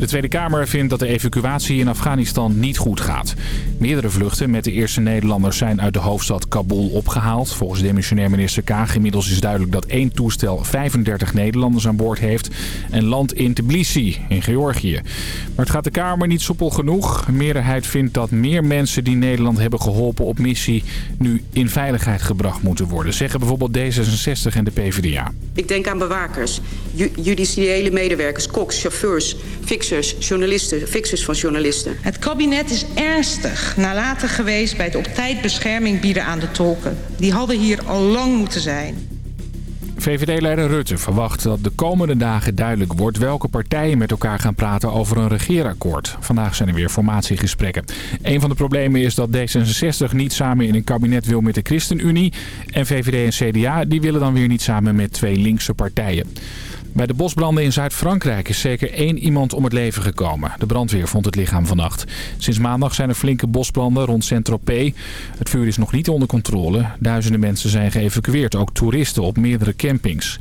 De Tweede Kamer vindt dat de evacuatie in Afghanistan niet goed gaat. Meerdere vluchten met de eerste Nederlanders zijn uit de hoofdstad Kabul opgehaald. Volgens demissionair minister Kaag inmiddels is duidelijk dat één toestel 35 Nederlanders aan boord heeft. En landt in Tbilisi, in Georgië. Maar het gaat de Kamer niet soepel genoeg. Een meerderheid vindt dat meer mensen die Nederland hebben geholpen op missie... nu in veiligheid gebracht moeten worden. Zeggen bijvoorbeeld D66 en de PvdA. Ik denk aan bewakers, ju judiciële medewerkers, koks, chauffeurs, fixers, journalisten, fixers van journalisten. Het kabinet is ernstig nalatig geweest bij het op tijd bescherming bieden aan de tolken. Die hadden hier al lang moeten zijn. VVD-leider Rutte verwacht dat de komende dagen duidelijk wordt welke partijen met elkaar gaan praten over een regeerakkoord. Vandaag zijn er weer formatiegesprekken. Een van de problemen is dat D66 niet samen in een kabinet wil met de ChristenUnie. En VVD en CDA die willen dan weer niet samen met twee linkse partijen. Bij de bosbranden in Zuid-Frankrijk is zeker één iemand om het leven gekomen. De brandweer vond het lichaam vannacht. Sinds maandag zijn er flinke bosbranden rond Saint-Tropez. Het vuur is nog niet onder controle. Duizenden mensen zijn geëvacueerd, ook toeristen op meerdere campings.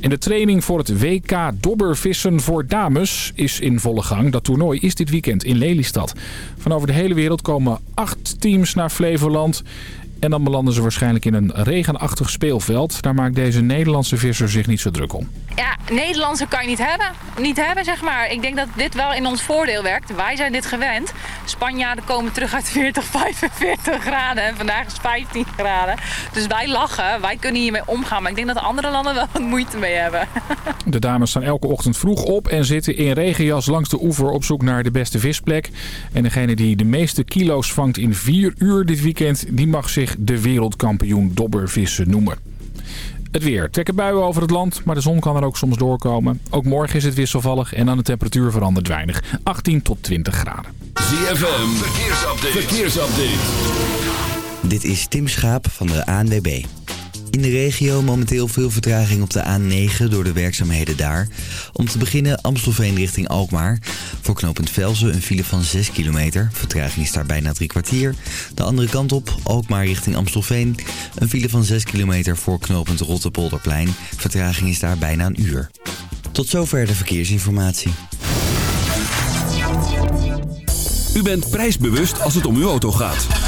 En de training voor het WK Dobbervissen voor dames is in volle gang. Dat toernooi is dit weekend in Lelystad. Van over de hele wereld komen acht teams naar Flevoland. En dan belanden ze waarschijnlijk in een regenachtig speelveld. Daar maakt deze Nederlandse visser zich niet zo druk om. Ja, Nederlandse kan je niet hebben. Niet hebben, zeg maar. Ik denk dat dit wel in ons voordeel werkt. Wij zijn dit gewend. Spanjaarden komen terug uit 40, 45 graden. En vandaag is 15 graden. Dus wij lachen. Wij kunnen hiermee omgaan. Maar ik denk dat de andere landen wel wat moeite mee hebben. De dames staan elke ochtend vroeg op en zitten in regenjas langs de oever op zoek naar de beste visplek. En degene die de meeste kilo's vangt in 4 uur dit weekend, die mag zich de wereldkampioen dobbervissen noemen. Het weer. Trekken buien over het land, maar de zon kan er ook soms doorkomen. Ook morgen is het wisselvallig en dan de temperatuur verandert weinig. 18 tot 20 graden. ZFM, verkeersupdate. verkeersupdate. Dit is Tim Schaap van de ANWB. In de regio momenteel veel vertraging op de A9 door de werkzaamheden daar. Om te beginnen Amstelveen richting Alkmaar. Voor knooppunt Velzen een file van 6 kilometer. Vertraging is daar bijna drie kwartier. De andere kant op, Alkmaar richting Amstelveen. Een file van 6 kilometer voor knooppunt Rottepolderplein. Vertraging is daar bijna een uur. Tot zover de verkeersinformatie. U bent prijsbewust als het om uw auto gaat.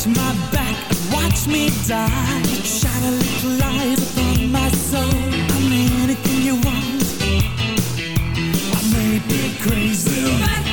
Scratch my back and watch me die. Shine a little light upon my soul. I'm anything you want. I may be crazy,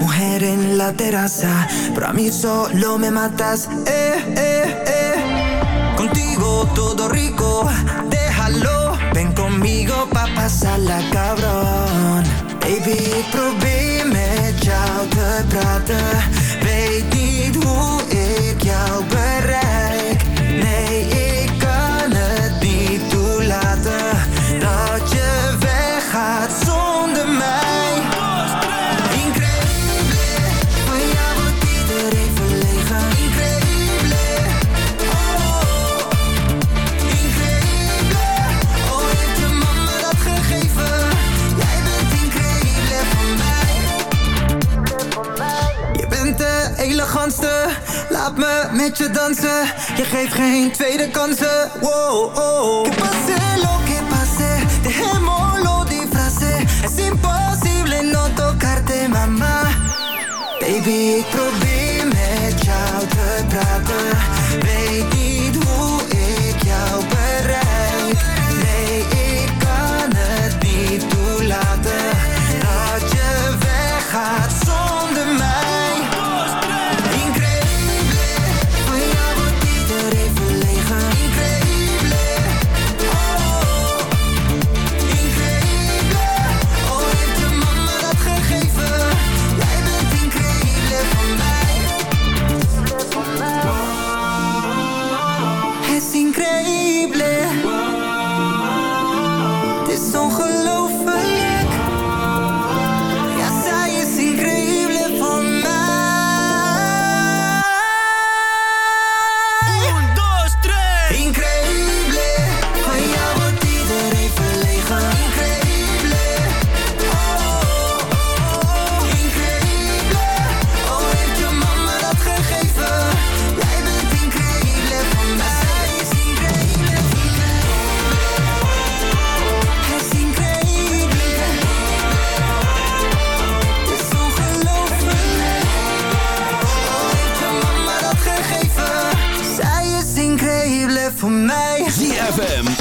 mujer en la terraza, pero a mí solo me matas, eh, eh, eh. Contigo todo rico, déjalo, ven conmigo pa' pasarla cabrón. Baby, probeer met jou te praten, weet niet hoe ik jou bereik. Je geeft geen tweede kansen, wow, oh. Que pase lo que pase, dejémoslo die frase. Es imposible no tocarte, mama. Baby.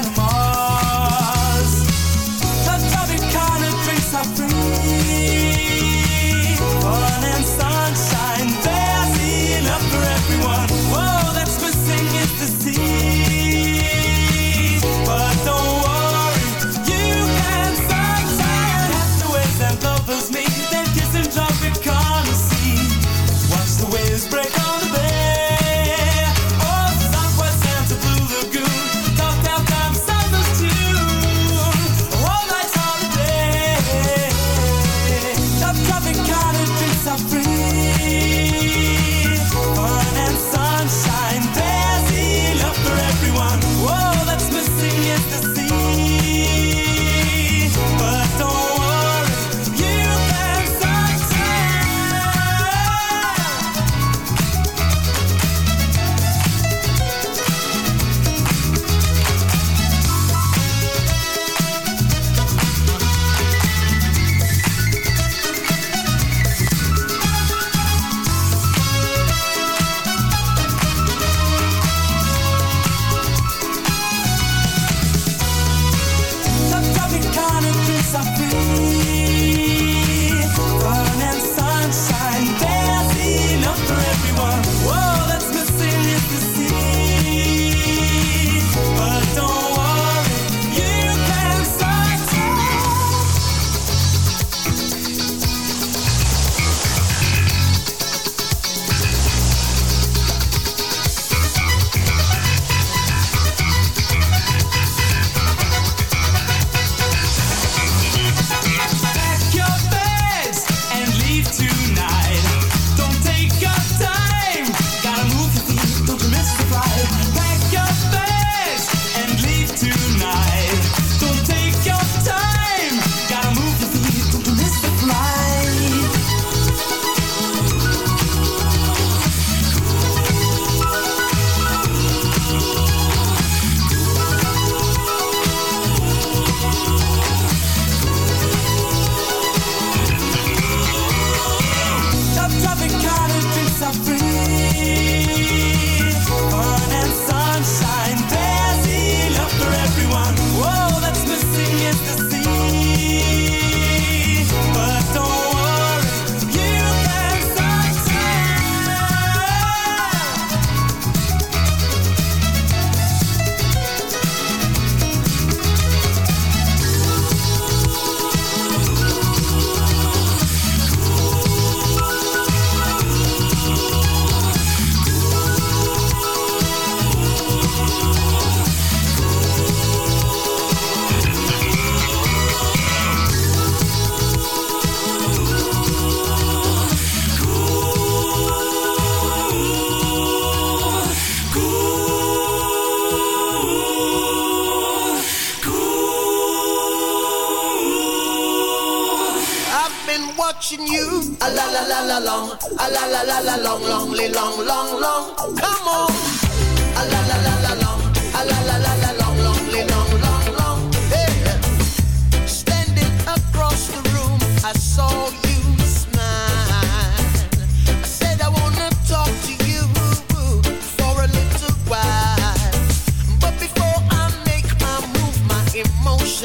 animal.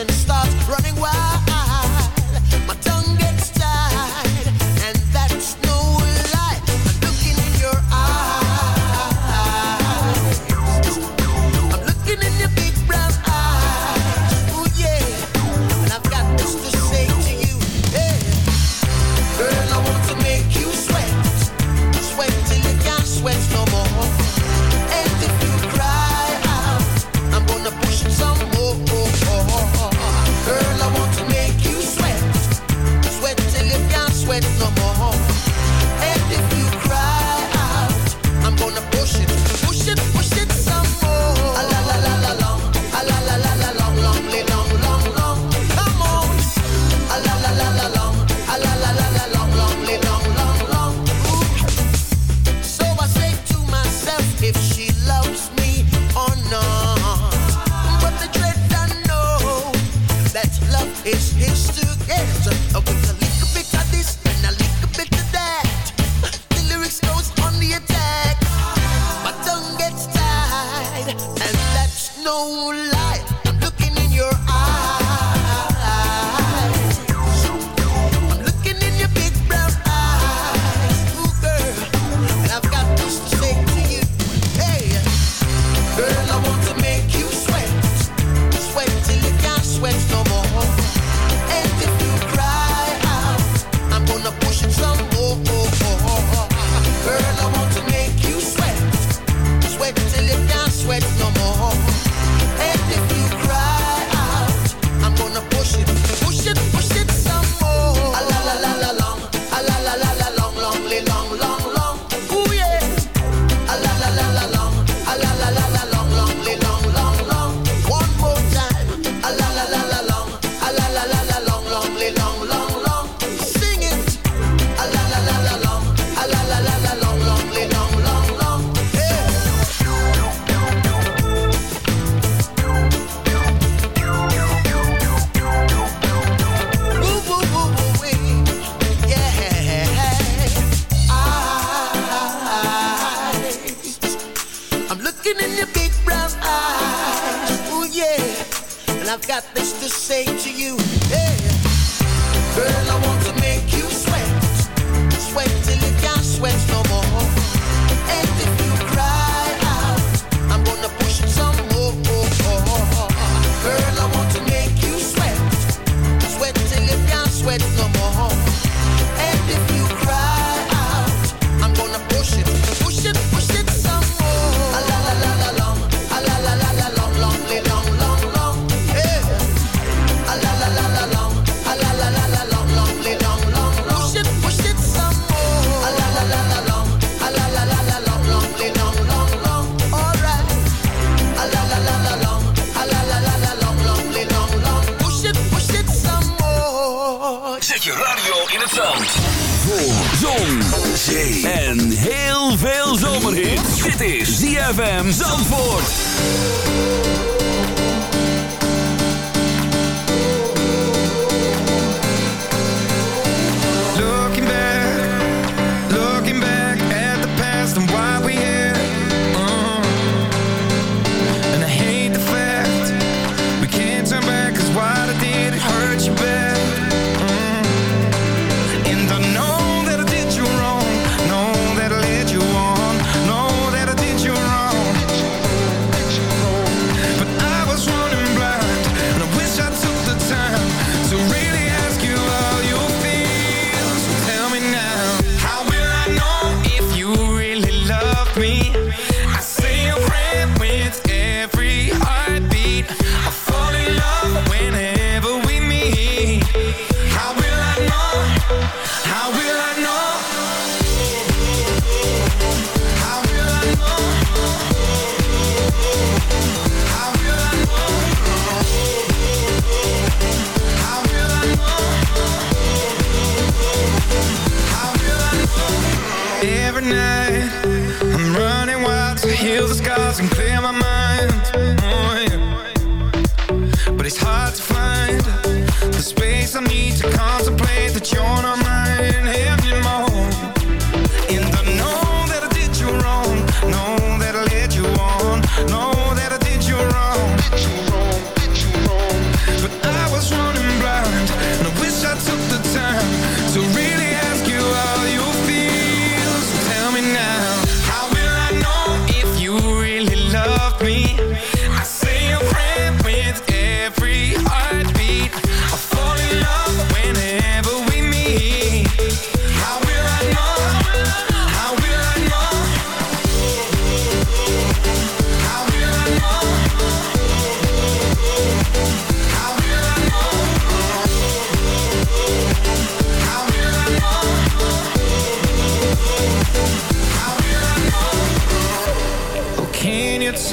Running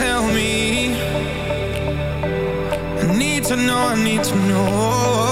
tell me. I need to know, I need to know.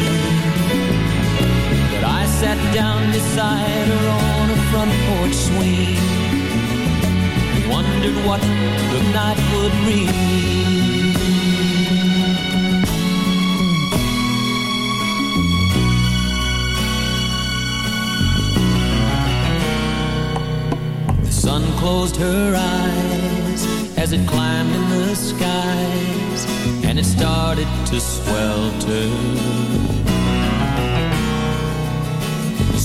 Sat down beside her on a front porch swing. Wondered what the night would bring. The sun closed her eyes as it climbed in the skies And it started to swelter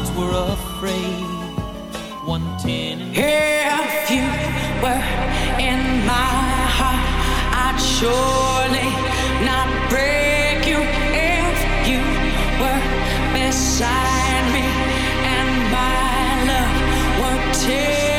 Clouds were afraid. One ten. If you were in my heart, I'd surely not break you. If you were beside me, and my love were take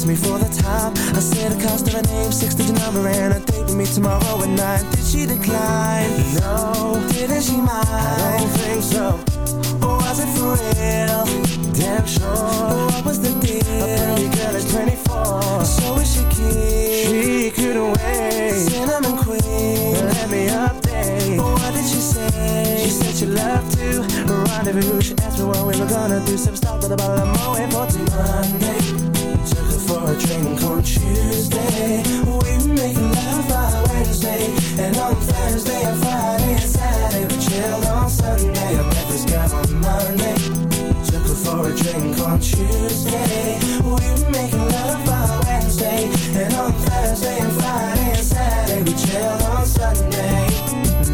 asked me for the time I said the cost of her name, six digit number And a date with me tomorrow at night Did she decline? No Didn't she mind? I don't think so was it for real? Damn sure. What was the deal? A pretty girl is 24. So is she keen? She couldn't wait. Cinnamon queen. Let me update. What did she say? She said she loved to rendezvous. She asked me what we were gonna do. Some stop with a bottle of Moet for Monday. For a drink on Tuesday. We making love by Wednesday. And on Thursday and Friday and Saturday we chilled on Sunday. I met this girl on Monday. Took her for a drink on Tuesday. We making love by Wednesday. And on Thursday and Friday and Saturday we chilled on Sunday.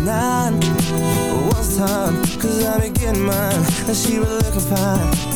Nine was time, cause I getting mine. And she was looking fine.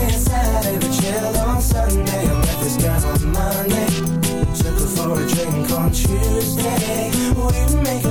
Tuesday. We were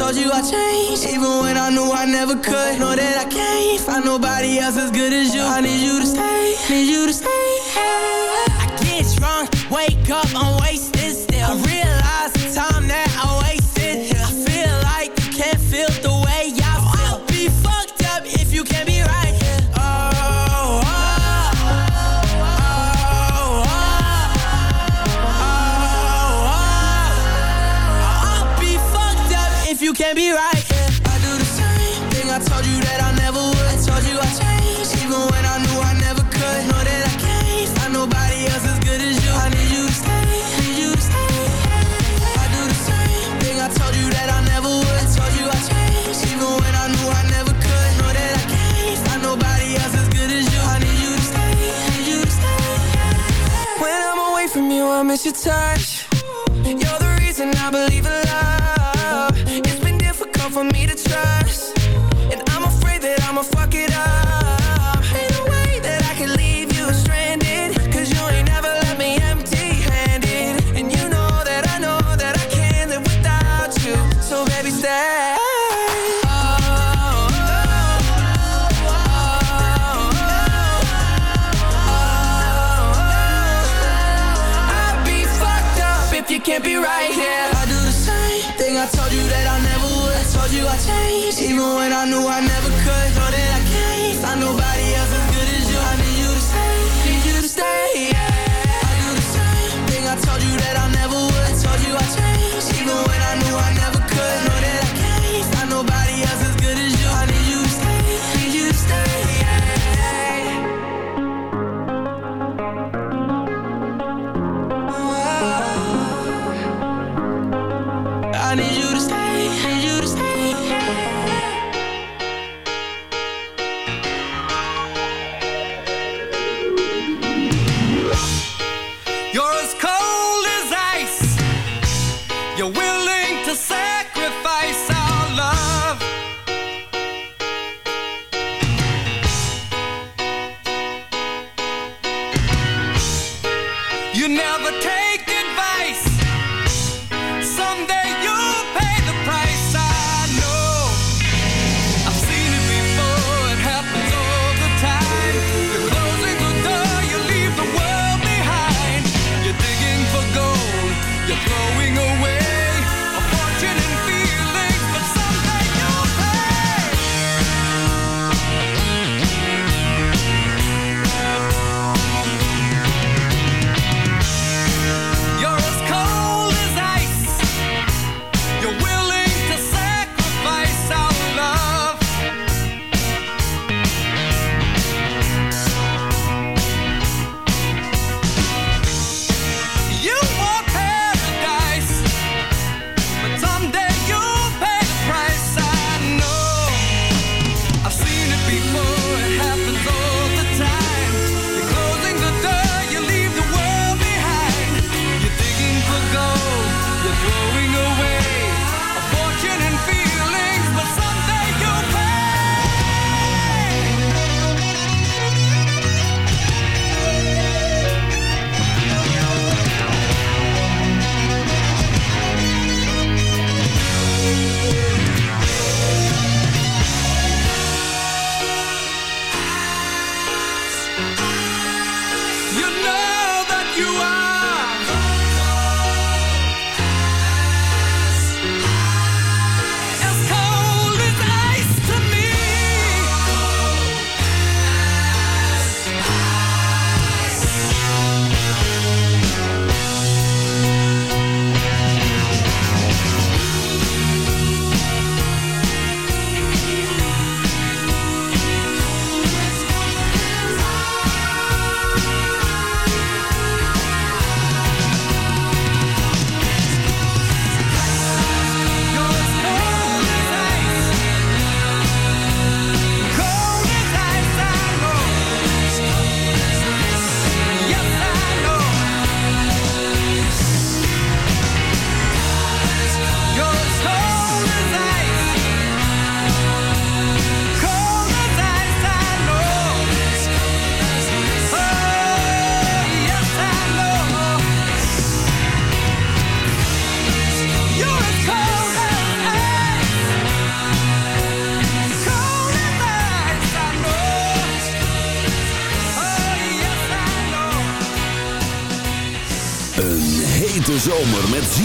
told you I changed Even when I knew I never could. Know that I can't find nobody else as good as you. I need you to stay, need you to stay. miss your touch. You win.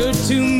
good to me,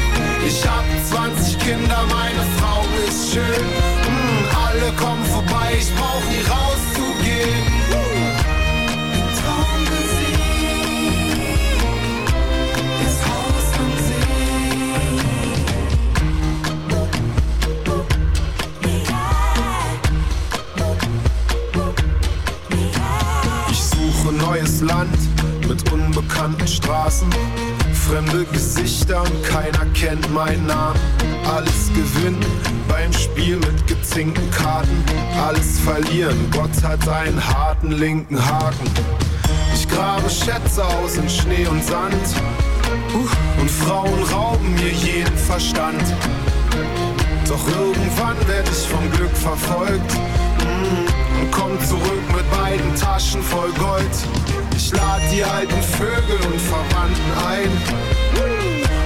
Ich hab 20 Kinder, meine Frau ist schön. Mm, alle kommen vorbei, ich brauch nie rauszugehen. Gesichter und keiner kennt meinen Namen. Alles gewinnen beim Spiel mit gezinkten Karten, alles verlieren. Gott hat einen harten linken Haken. Ich grabe Schätze aus in Schnee und Sand, Und Frauen rauben mir jeden Verstand. Doch irgendwann werd ich vom Glück verfolgt mm, und komm zurück mit beiden Taschen voll Gold. Ich lad die alten Vögel und Verwandten ein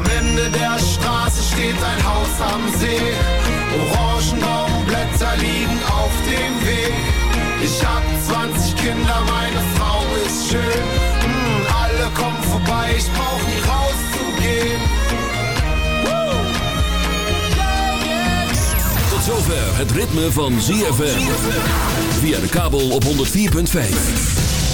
Am Ende der Straße steht ein Haus am See. Orangenbaumblätter liegen auf dem Weg. Ich hab 20 Kinder, meine Frau ist schön. Mm, alle kommen vorbei, ich brauch nie rauszugehen. Tot zover het ritme van ZFM. Via de kabel op 104.5.